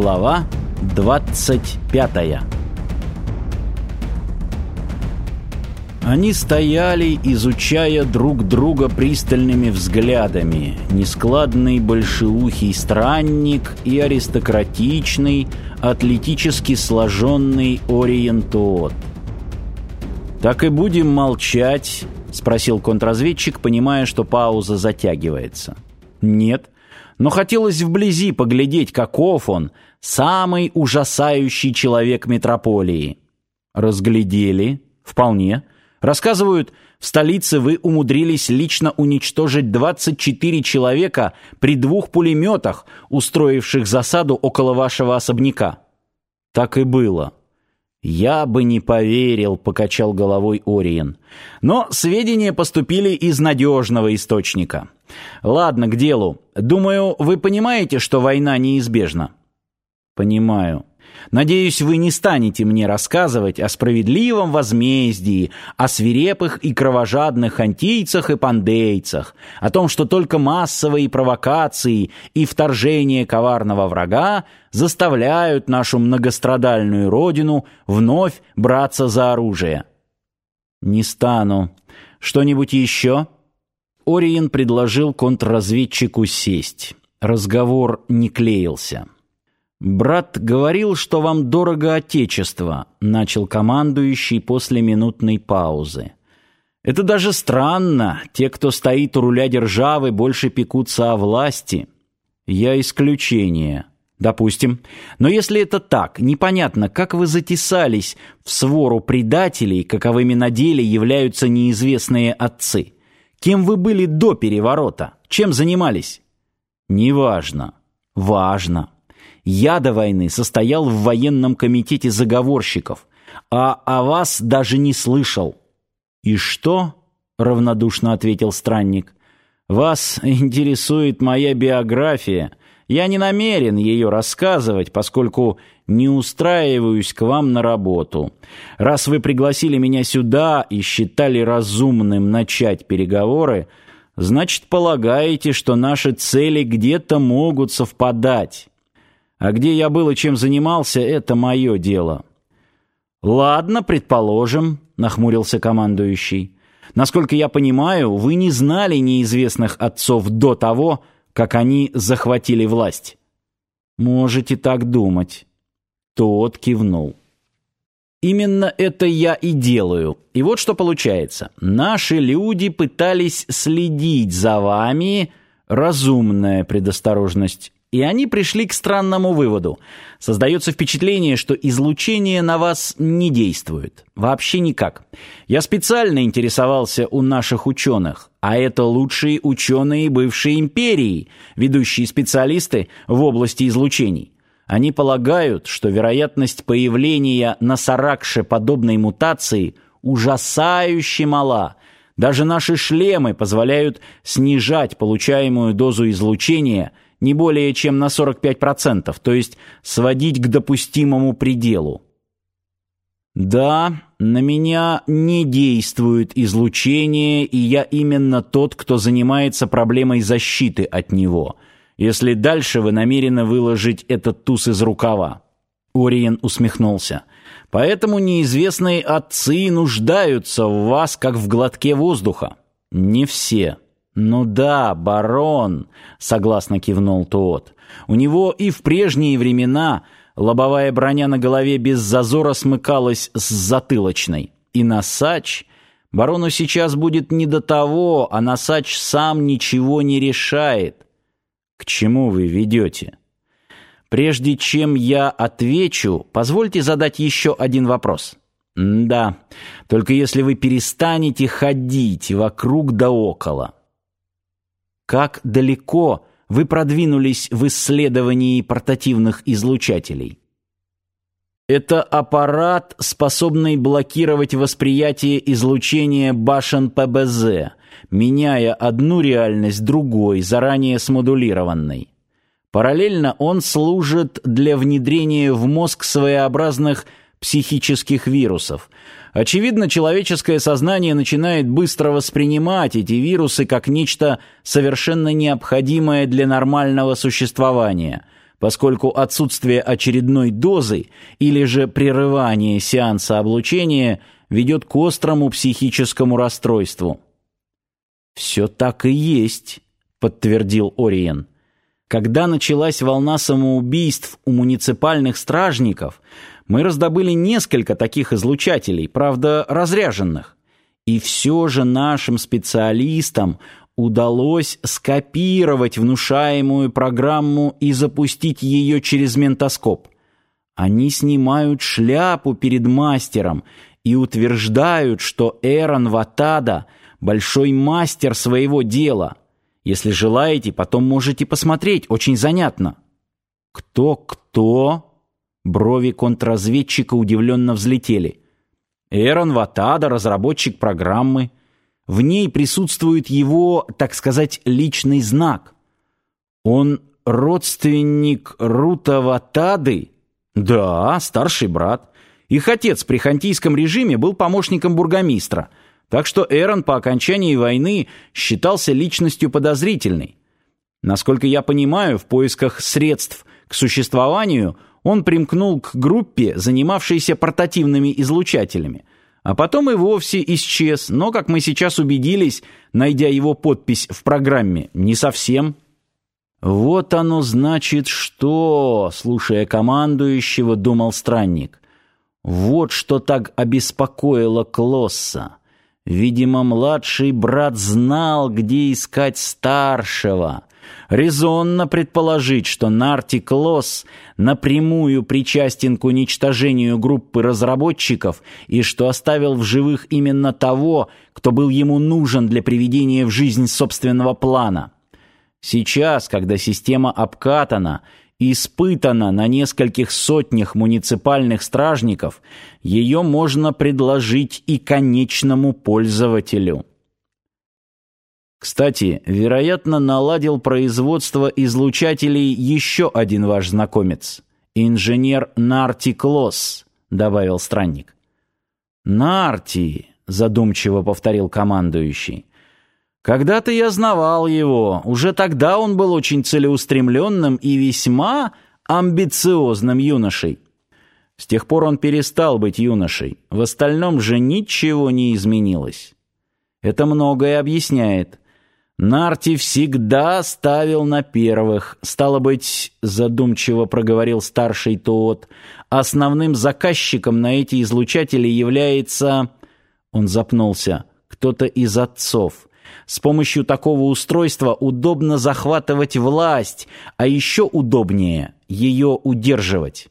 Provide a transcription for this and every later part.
Глава 25 Они стояли, изучая друг друга пристальными взглядами. Нескладный большеухий странник и аристократичный, атлетически сложенный ориентот. «Так и будем молчать?» — спросил контрразведчик, понимая, что пауза затягивается. «Нет, но хотелось вблизи поглядеть, каков он, самый ужасающий человек метрополии. Разглядели? Вполне. Рассказывают, в столице вы умудрились лично уничтожить 24 человека при двух пулеметах, устроивших засаду около вашего особняка. Так и было. «Я бы не поверил», — покачал головой Ориен. «Но сведения поступили из надежного источника. Ладно, к делу. Думаю, вы понимаете, что война неизбежна?» «Понимаю. Надеюсь, вы не станете мне рассказывать о справедливом возмездии, о свирепых и кровожадных антийцах и пандейцах, о том, что только массовые провокации и вторжение коварного врага заставляют нашу многострадальную родину вновь браться за оружие. Не стану. Что-нибудь еще? Ориен предложил контрразведчику сесть. Разговор не клеился. «Брат говорил, что вам дорого Отечество», — начал командующий после минутной паузы. «Это даже странно. Те, кто стоит у руля державы, больше пекутся о власти. Я исключение. Допустим. Но если это так, непонятно, как вы затесались в свору предателей, каковыми на деле являются неизвестные отцы. Кем вы были до переворота? Чем занимались?» «Неважно. Важно». Я до войны состоял в военном комитете заговорщиков, а о вас даже не слышал». «И что?» — равнодушно ответил странник. «Вас интересует моя биография. Я не намерен ее рассказывать, поскольку не устраиваюсь к вам на работу. Раз вы пригласили меня сюда и считали разумным начать переговоры, значит, полагаете, что наши цели где-то могут совпадать». А где я был и чем занимался, это мое дело. Ладно, предположим, нахмурился командующий. Насколько я понимаю, вы не знали неизвестных отцов до того, как они захватили власть. Можете так думать. Тот кивнул. Именно это я и делаю. И вот что получается. Наши люди пытались следить за вами, разумная предосторожность, и они пришли к странному выводу. Создается впечатление, что излучение на вас не действует. Вообще никак. Я специально интересовался у наших ученых, а это лучшие ученые бывшей империи, ведущие специалисты в области излучений. Они полагают, что вероятность появления на Саракше подобной мутации ужасающе мала. Даже наши шлемы позволяют снижать получаемую дозу излучения – не более чем на 45%, то есть сводить к допустимому пределу. Да, на меня не действует излучение, и я именно тот, кто занимается проблемой защиты от него. Если дальше вы намерены выложить этот туз из рукава. Ориен усмехнулся. Поэтому неизвестные отцы нуждаются в вас, как в глотке воздуха. Не все. «Ну да, барон», — согласно кивнул тот. «У него и в прежние времена лобовая броня на голове без зазора смыкалась с затылочной. И Носач... Барону сейчас будет не до того, а Носач сам ничего не решает». «К чему вы ведете?» «Прежде чем я отвечу, позвольте задать еще один вопрос». «Да, только если вы перестанете ходить вокруг да около». Как далеко вы продвинулись в исследовании портативных излучателей? Это аппарат, способный блокировать восприятие излучения башен ПБЗ, меняя одну реальность другой, заранее смодулированной. Параллельно он служит для внедрения в мозг своеобразных психических вирусов – Очевидно, человеческое сознание начинает быстро воспринимать эти вирусы как нечто совершенно необходимое для нормального существования. поскольку отсутствие очередной дозы или же прерывание сеанса облучения ведет к острому психическому расстройству. «Все так и есть», — подтвердил Ориен. «Когда началась волна самоубийств у муниципальных стражников, мы раздобыли несколько таких излучателей, правда, разряженных. И все же нашим специалистам удалось скопировать внушаемую программу и запустить ее через ментоскоп. Они снимают шляпу перед мастером и утверждают, что Эрон Ватада — большой мастер своего дела. Если желаете, потом можете посмотреть, очень занятно. Кто-кто? Брови контрразведчика удивленно взлетели. Эрон Ватада, разработчик программы. В ней присутствует его, так сказать, личный знак. Он родственник Рута Ватады? Да, старший брат. Их отец при хантийском режиме был помощником бургомистра, так что Эрон по окончании войны считался личностью подозрительной. Насколько я понимаю, в поисках средств к существованию – он примкнул к группе, занимавшейся портативными излучателями, а потом и вовсе исчез, но, как мы сейчас убедились, найдя его подпись в программе, не совсем. «Вот оно значит что!» — слушая командующего, думал странник. «Вот что так обеспокоило Клосса. Видимо, младший брат знал, где искать старшего». Резонно предположить, что Нартик Лосс напрямую причастен к уничтожению группы разработчиков и что оставил в живых именно того, кто был ему нужен для приведения в жизнь собственного плана. Сейчас, когда система обкатана и испытана на нескольких сотнях муниципальных стражников, ее можно предложить и конечному пользователю. Кстати, вероятно, наладил производство излучателей еще один ваш знакомец, инженер Нарти Клосс, добавил странник. Нарти, задумчиво повторил командующий. Когда-то я знавал его, уже тогда он был очень целеустремленным и весьма амбициозным юношей. С тех пор он перестал быть юношей, в остальном же ничего не изменилось. Это многое объясняет. Нарти всегда ставил на первых. Стало быть, задумчиво проговорил старший Тоот, основным заказчиком на эти излучатели является... Он запнулся. Кто-то из отцов. С помощью такого устройства удобно захватывать власть, а еще удобнее ее удерживать.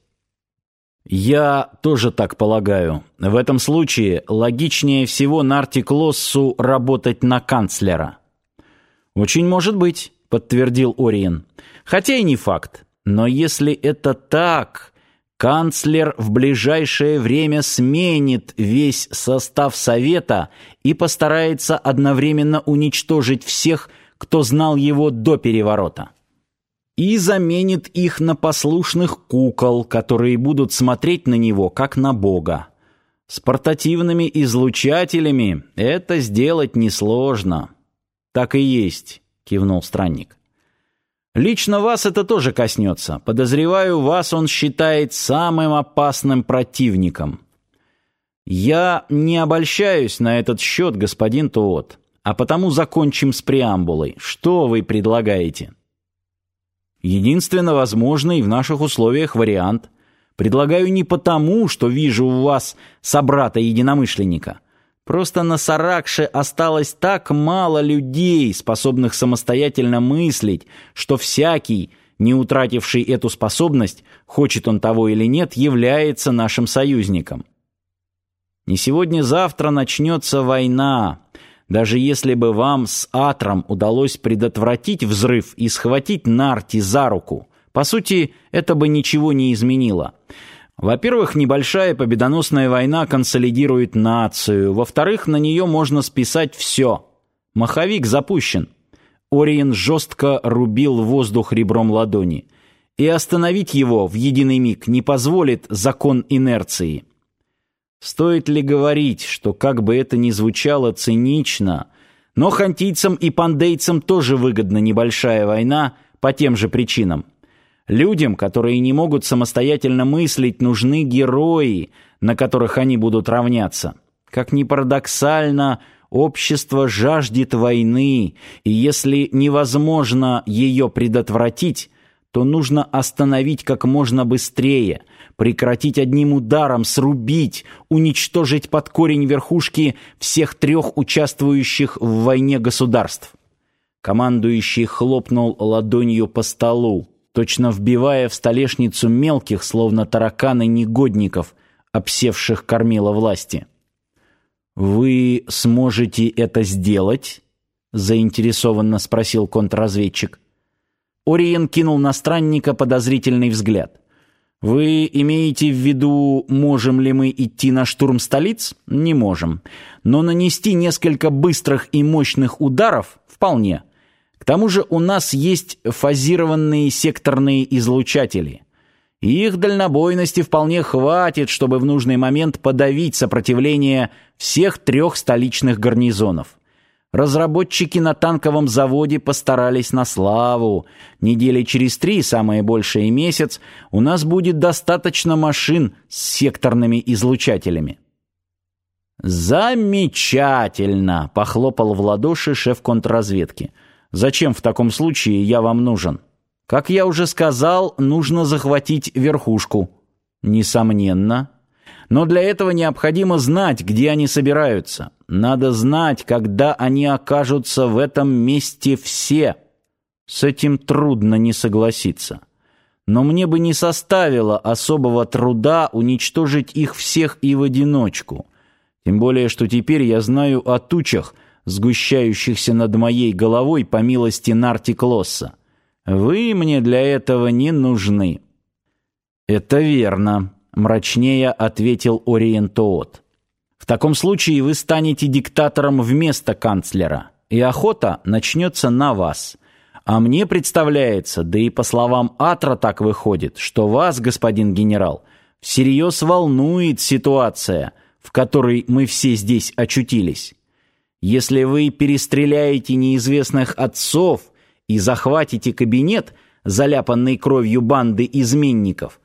Я тоже так полагаю. В этом случае логичнее всего Нарти Клоссу работать на канцлера. «Очень может быть», — подтвердил Ориен. «Хотя и не факт. Но если это так, канцлер в ближайшее время сменит весь состав Совета и постарается одновременно уничтожить всех, кто знал его до переворота. И заменит их на послушных кукол, которые будут смотреть на него, как на Бога. С портативными излучателями это сделать несложно». «Так и есть», — кивнул странник. «Лично вас это тоже коснется. Подозреваю, вас он считает самым опасным противником». «Я не обольщаюсь на этот счет, господин Туот, а потому закончим с преамбулой. Что вы предлагаете?» «Единственно возможный в наших условиях вариант. Предлагаю не потому, что вижу у вас собрата-единомышленника» Просто на Саракше осталось так мало людей, способных самостоятельно мыслить, что всякий, не утративший эту способность, хочет он того или нет, является нашим союзником. Не сегодня-завтра начнется война. Даже если бы вам с Атром удалось предотвратить взрыв и схватить Нарти за руку, по сути, это бы ничего не изменило. Во-первых, небольшая победоносная война консолидирует нацию. Во-вторых, на нее можно списать все. Маховик запущен. Ориен жестко рубил воздух ребром ладони. И остановить его в единый миг не позволит закон инерции. Стоит ли говорить, что как бы это ни звучало цинично, но хантийцам и пандейцам тоже выгодна небольшая война по тем же причинам. Людям, которые не могут самостоятельно мыслить, нужны герои, на которых они будут равняться. Как ни парадоксально, общество жаждет войны, и если невозможно ее предотвратить, то нужно остановить как можно быстрее, прекратить одним ударом, срубить, уничтожить под корень верхушки всех трех участвующих в войне государств. Командующий хлопнул ладонью по столу, точно вбивая в столешницу мелких, словно тараканы негодников, обсевших кормила власти. «Вы сможете это сделать?» — заинтересованно спросил контрразведчик. Ориен кинул на странника подозрительный взгляд. «Вы имеете в виду, можем ли мы идти на штурм столиц? Не можем. Но нанести несколько быстрых и мощных ударов вполне. К тому же у нас есть фазированные секторные излучатели. их дальнобойности вполне хватит, чтобы в нужный момент подавить сопротивление всех трех столичных гарнизонов. Разработчики на танковом заводе постарались на славу. Недели через три, самое большее месяц, у нас будет достаточно машин с секторными излучателями. «Замечательно!» — похлопал в ладоши шеф контрразведки. «Зачем в таком случае я вам нужен?» «Как я уже сказал, нужно захватить верхушку». «Несомненно», но для этого необходимо знать, где они собираются. Надо знать, когда они окажутся в этом месте все. С этим трудно не согласиться. Но мне бы не составило особого труда уничтожить их всех и в одиночку. Тем более, что теперь я знаю о тучах, сгущающихся над моей головой по милости Нарти Клосса. Вы мне для этого не нужны. Это верно мрачнее ответил Ориентоот. В таком случае вы станете диктатором вместо канцлера, и охота начнется на вас. А мне представляется, да и по словам Атра так выходит, что вас, господин генерал, всерьез волнует ситуация, в которой мы все здесь очутились. Если вы перестреляете неизвестных отцов и захватите кабинет, заляпанный кровью банды изменников,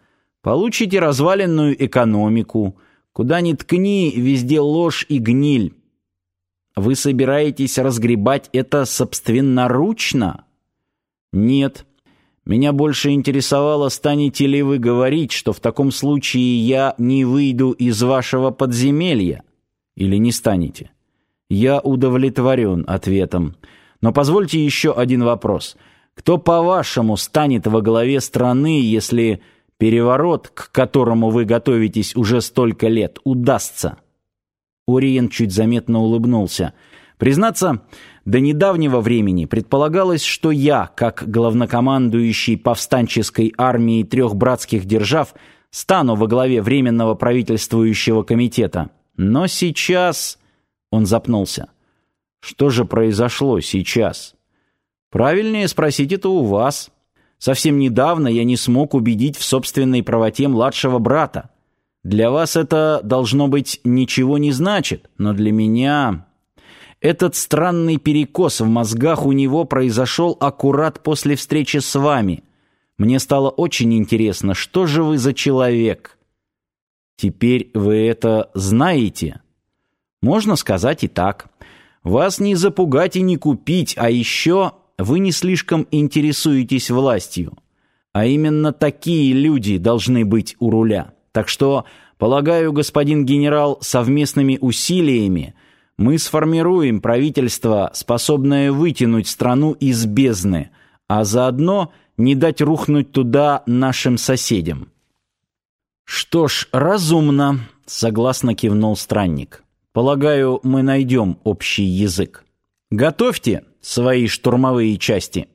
Получите разваленную экономику. Куда ни ткни, везде ложь и гниль. Вы собираетесь разгребать это собственноручно? Нет. Меня больше интересовало, станете ли вы говорить, что в таком случае я не выйду из вашего подземелья? Или не станете? Я удовлетворен ответом. Но позвольте еще один вопрос. Кто, по-вашему, станет во главе страны, если Переворот, к которому вы готовитесь уже столько лет, удастся. Ориен чуть заметно улыбнулся. Признаться, до недавнего времени предполагалось, что я, как главнокомандующий повстанческой армией трех братских держав, стану во главе временного правительствующего комитета. Но сейчас он запнулся. Что же произошло сейчас? Правильнее спросить это у вас. Совсем недавно я не смог убедить в собственной правоте младшего брата. Для вас это, должно быть, ничего не значит, но для меня... Этот странный перекос в мозгах у него произошел аккурат после встречи с вами. Мне стало очень интересно, что же вы за человек? Теперь вы это знаете? Можно сказать и так. Вас не запугать и не купить, а еще вы не слишком интересуетесь властью. А именно такие люди должны быть у руля. Так что, полагаю, господин генерал, совместными усилиями мы сформируем правительство, способное вытянуть страну из бездны, а заодно не дать рухнуть туда нашим соседям. Что ж, разумно, согласно кивнул странник. Полагаю, мы найдем общий язык. Готовьте свои штурмовые части.